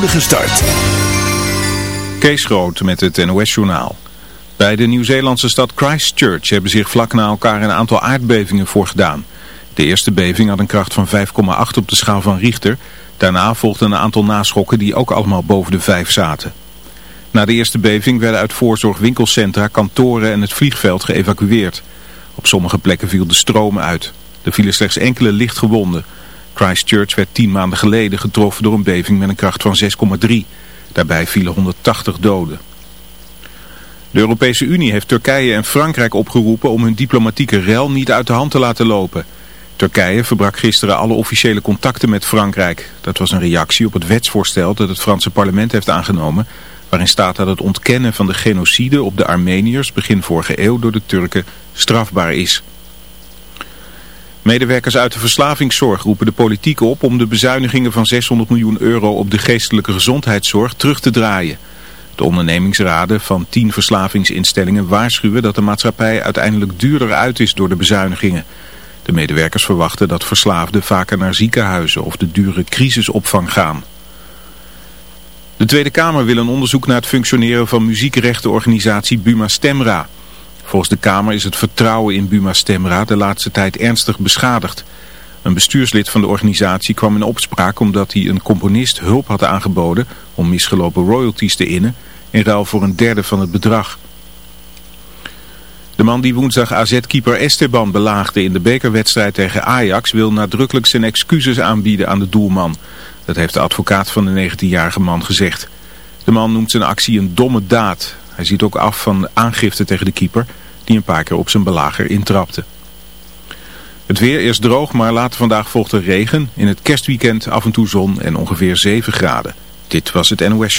spoedige start. Kees Groot met het NOS-journaal. Bij de Nieuw-Zeelandse stad Christchurch hebben zich vlak na elkaar een aantal aardbevingen voorgedaan. De eerste beving had een kracht van 5,8 op de schaal van Richter. Daarna volgden een aantal naschokken die ook allemaal boven de 5 zaten. Na de eerste beving werden uit voorzorg winkelcentra, kantoren en het vliegveld geëvacueerd. Op sommige plekken viel de stroom uit. Er vielen slechts enkele lichtgewonden. Christchurch werd tien maanden geleden getroffen door een beving met een kracht van 6,3. Daarbij vielen 180 doden. De Europese Unie heeft Turkije en Frankrijk opgeroepen om hun diplomatieke rel niet uit de hand te laten lopen. Turkije verbrak gisteren alle officiële contacten met Frankrijk. Dat was een reactie op het wetsvoorstel dat het Franse parlement heeft aangenomen... waarin staat dat het ontkennen van de genocide op de Armeniërs begin vorige eeuw door de Turken strafbaar is. Medewerkers uit de verslavingszorg roepen de politiek op om de bezuinigingen van 600 miljoen euro op de geestelijke gezondheidszorg terug te draaien. De ondernemingsraden van 10 verslavingsinstellingen waarschuwen dat de maatschappij uiteindelijk duurder uit is door de bezuinigingen. De medewerkers verwachten dat verslaafden vaker naar ziekenhuizen of de dure crisisopvang gaan. De Tweede Kamer wil een onderzoek naar het functioneren van muziekrechtenorganisatie Buma Stemra. Volgens de Kamer is het vertrouwen in Buma Stemra de laatste tijd ernstig beschadigd. Een bestuurslid van de organisatie kwam in opspraak omdat hij een componist hulp had aangeboden om misgelopen royalties te innen in ruil voor een derde van het bedrag. De man die woensdag AZ-keeper Esteban belaagde in de bekerwedstrijd tegen Ajax wil nadrukkelijk zijn excuses aanbieden aan de doelman. Dat heeft de advocaat van de 19-jarige man gezegd. De man noemt zijn actie een domme daad. Hij ziet ook af van aangifte tegen de keeper die een paar keer op zijn belager intrapte. Het weer is droog, maar later vandaag volgt er regen. In het kerstweekend af en toe zon en ongeveer 7 graden. Dit was het NOS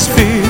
atmosphere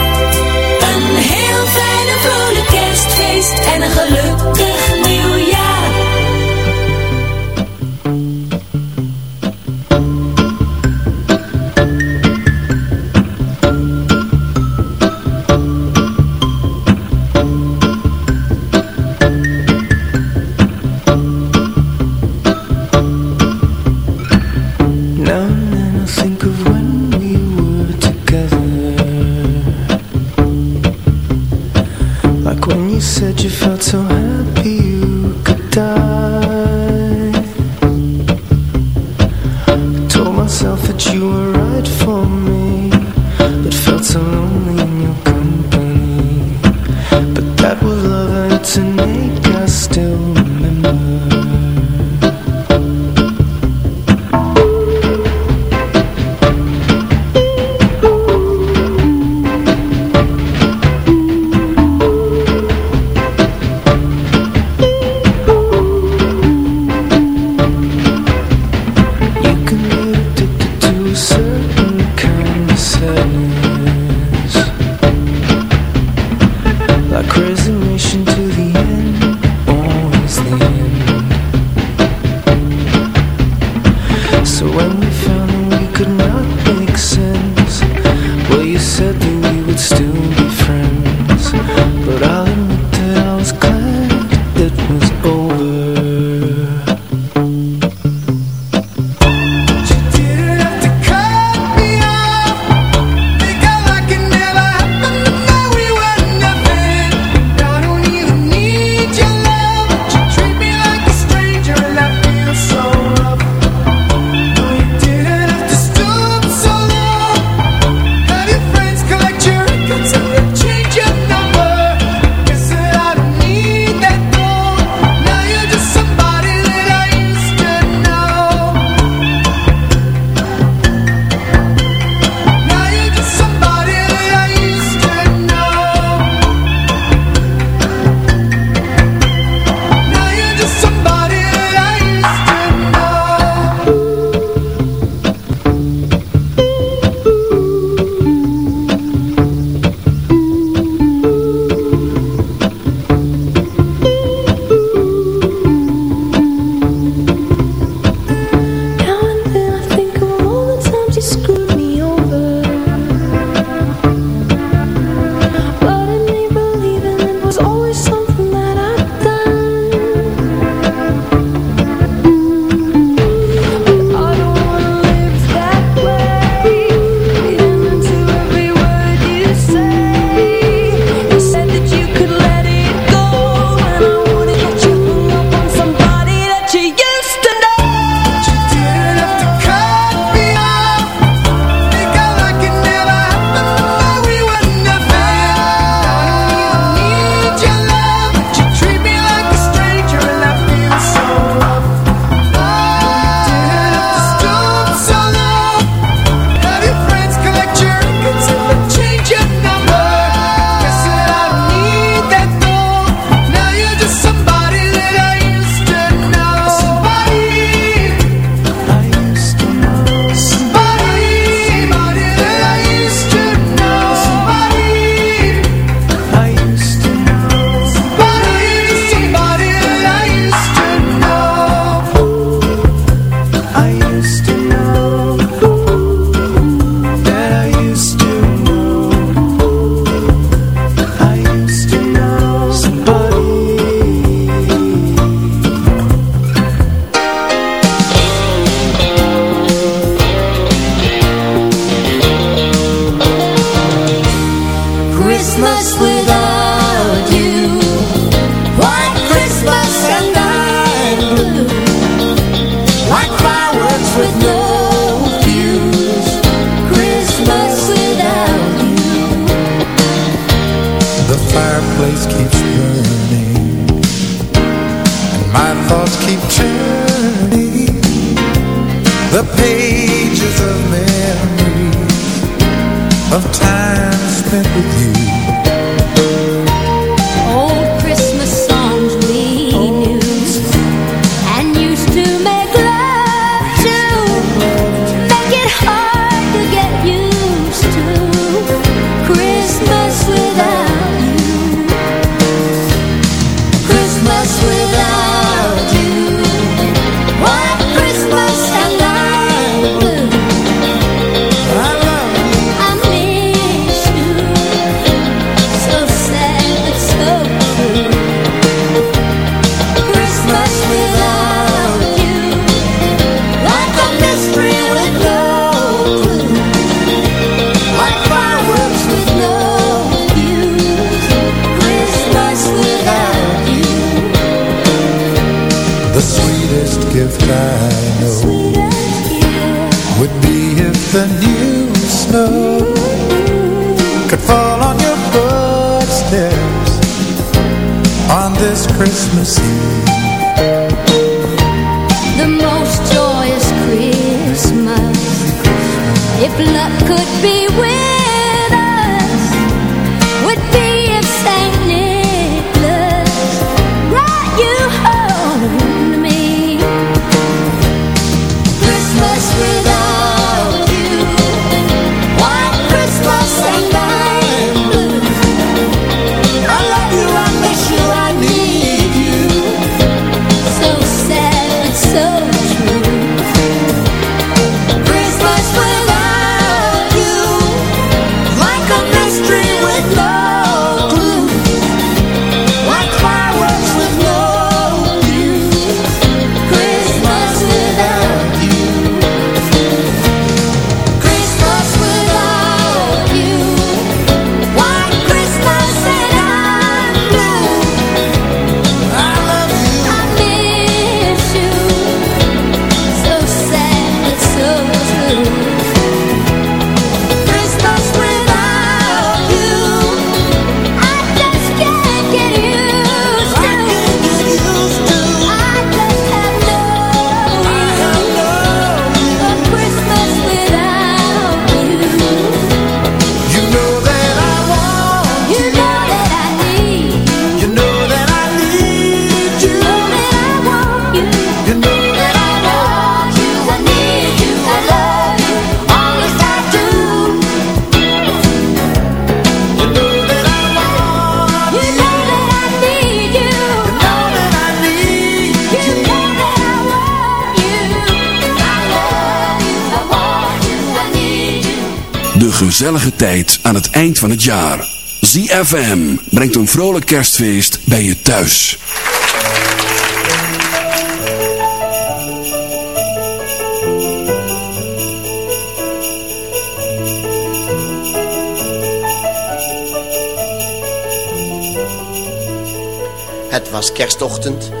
Van het jaar. ZFM brengt een vrolijk kerstfeest bij je thuis. Het was kerstochtend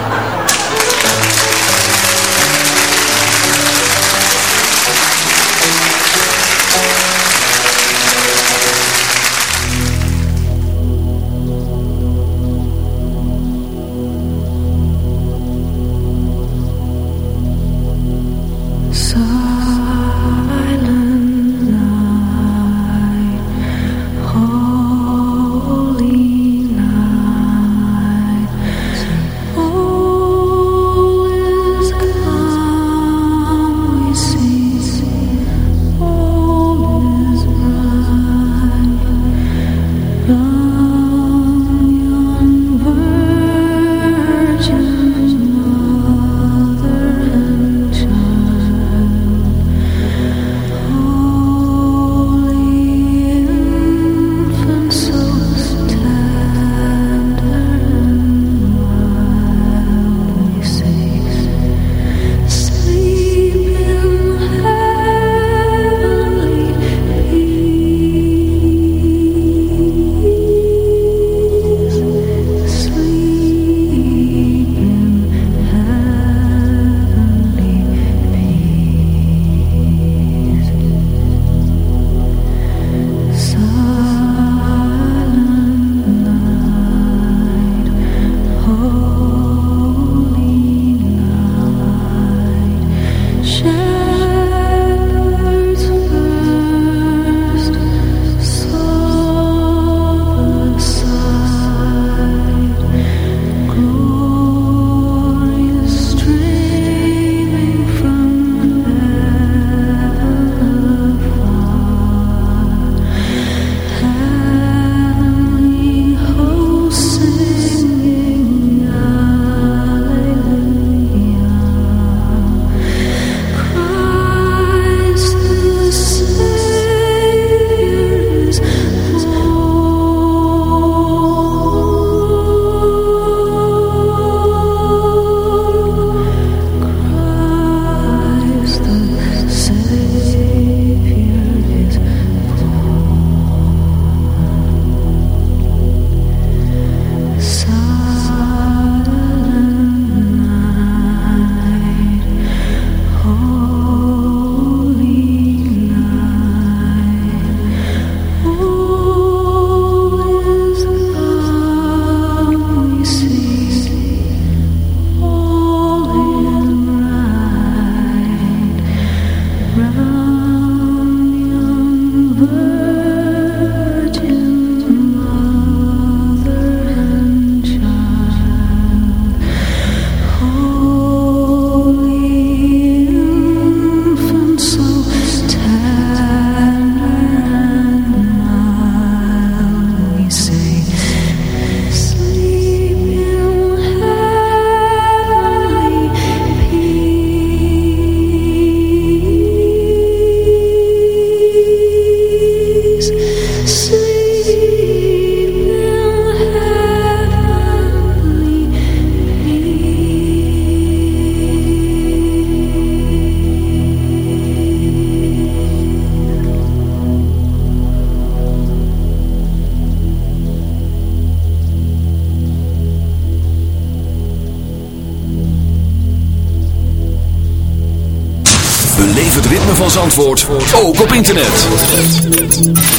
Op internet.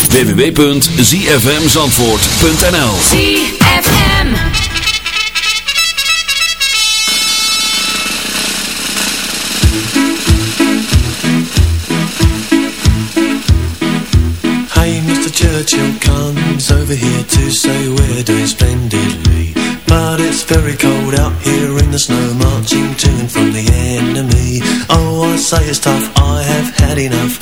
www.zfmzandvoort.nl ZFM. Hey, Mr. Churchill comes over here to say we're doing splendidly. But it's very cold out here in the snow, marching to and from the enemy. Oh, I say it's tough, I have had enough.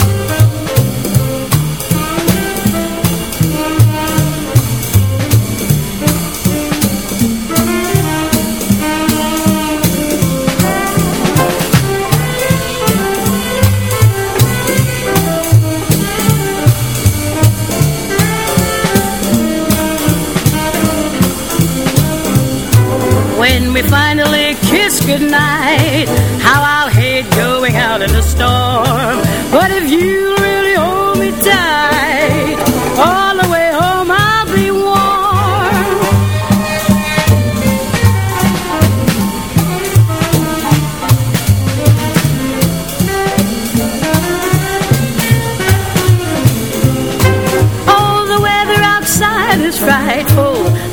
When we finally kiss goodnight, how I'll hate going out in the storm. But if you really hold me tight, all the way home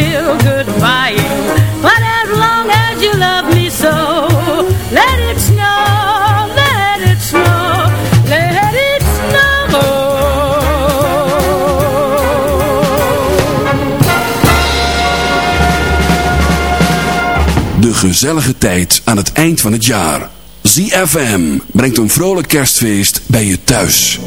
still goodbying. But as long as you love me so, let it snow, let it snow, let it snow. De gezellige tijd aan het eind van het jaar. ZFM brengt een vrolijk kerstfeest bij je thuis.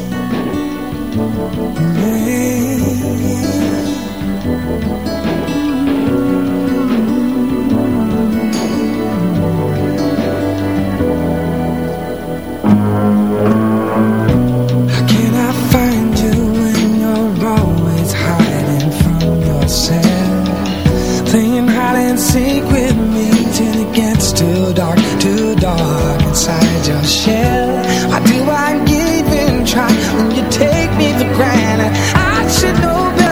Playing hide and seek with me till it gets too dark, too dark inside your shell. Why do I even try when you take me for granted? I should know better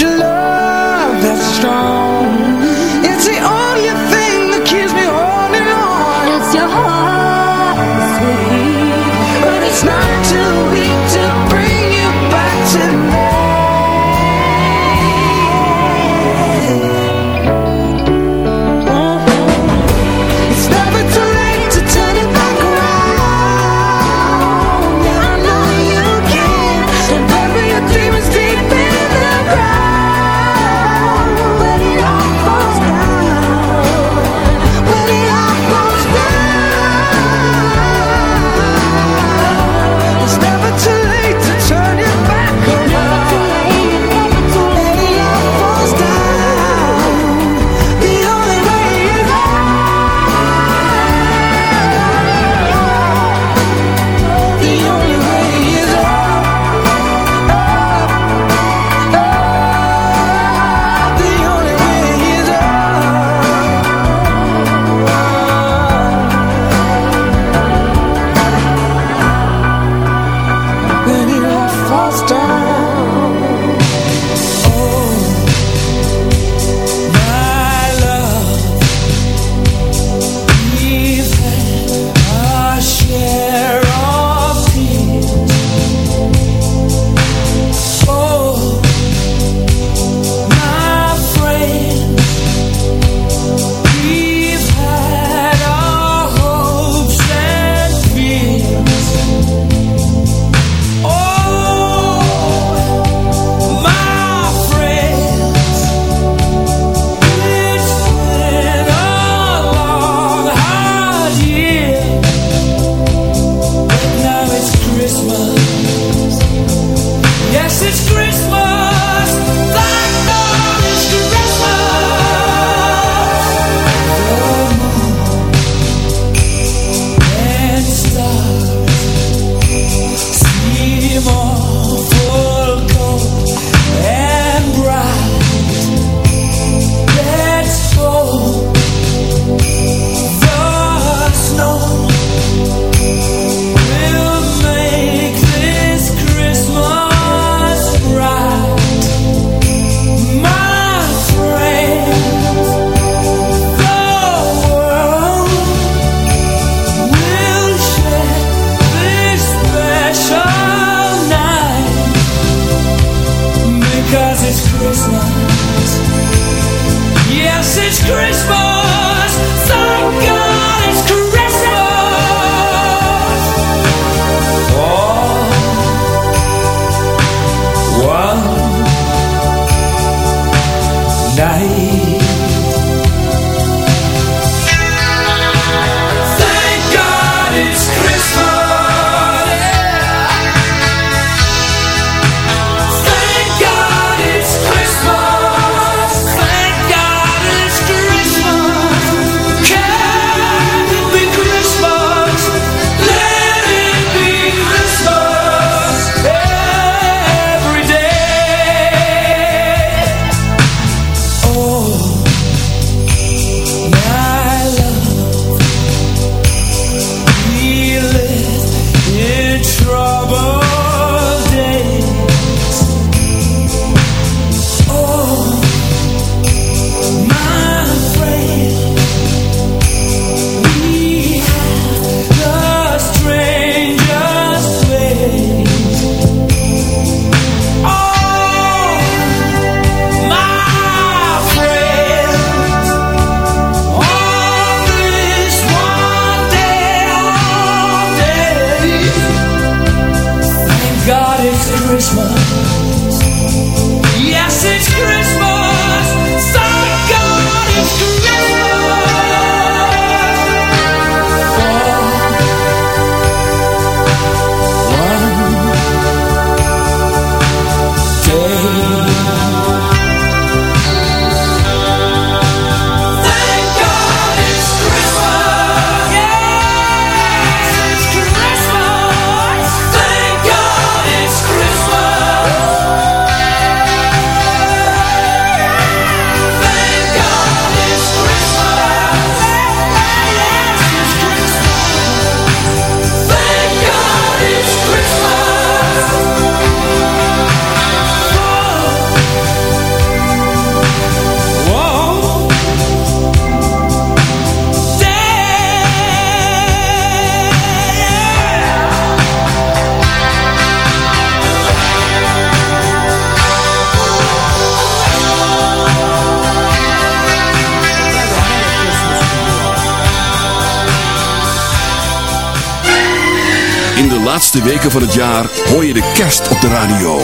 your love that's strong. Van het jaar hoor je de kerst op de radio.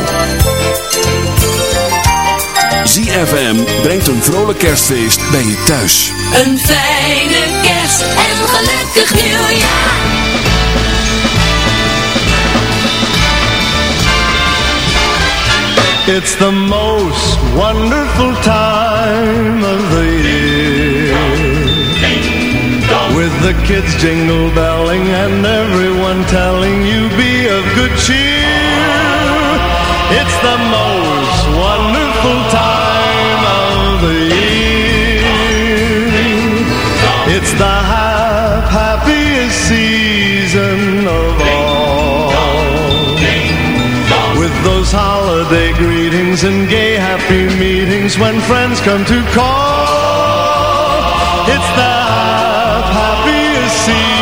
ZFM brengt een vrolijk kerstfeest bij je thuis. Een fijne kerst en een gelukkig nieuwjaar. It's the most wonderful time of the year. With the kids jingle belling and everyone telling you be of good cheer. It's the most wonderful time of the year. It's the hap- happiest season of all. With those holiday greetings and gay happy meetings when friends come to call. It's the happiest season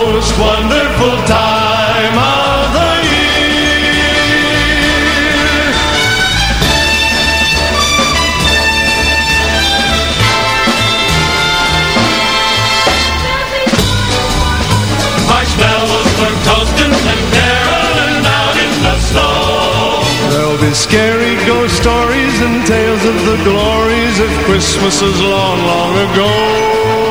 wonderful time of the year. Marshmallows for toasting and caroling out in the snow. There'll be scary ghost stories and tales of the glories of Christmases long, long ago.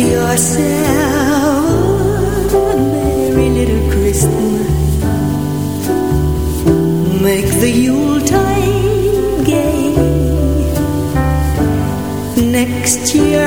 yourself a merry little Christmas. Make the Yuletide gay. Next year,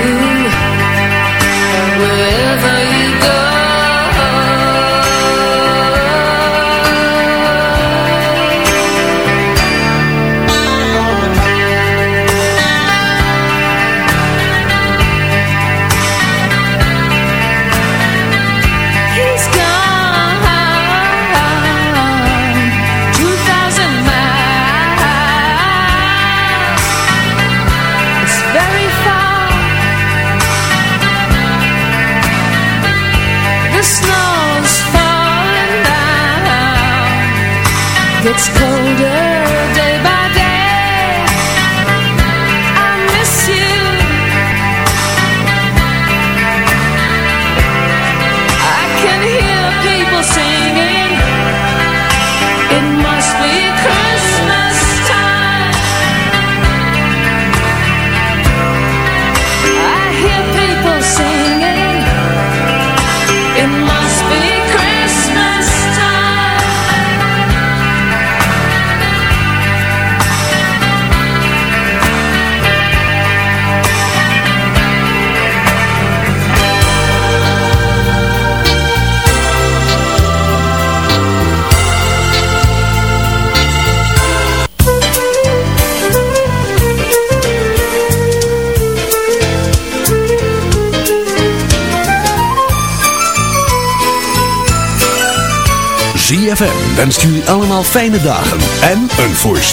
Wens jullie allemaal fijne dagen en een voorstel.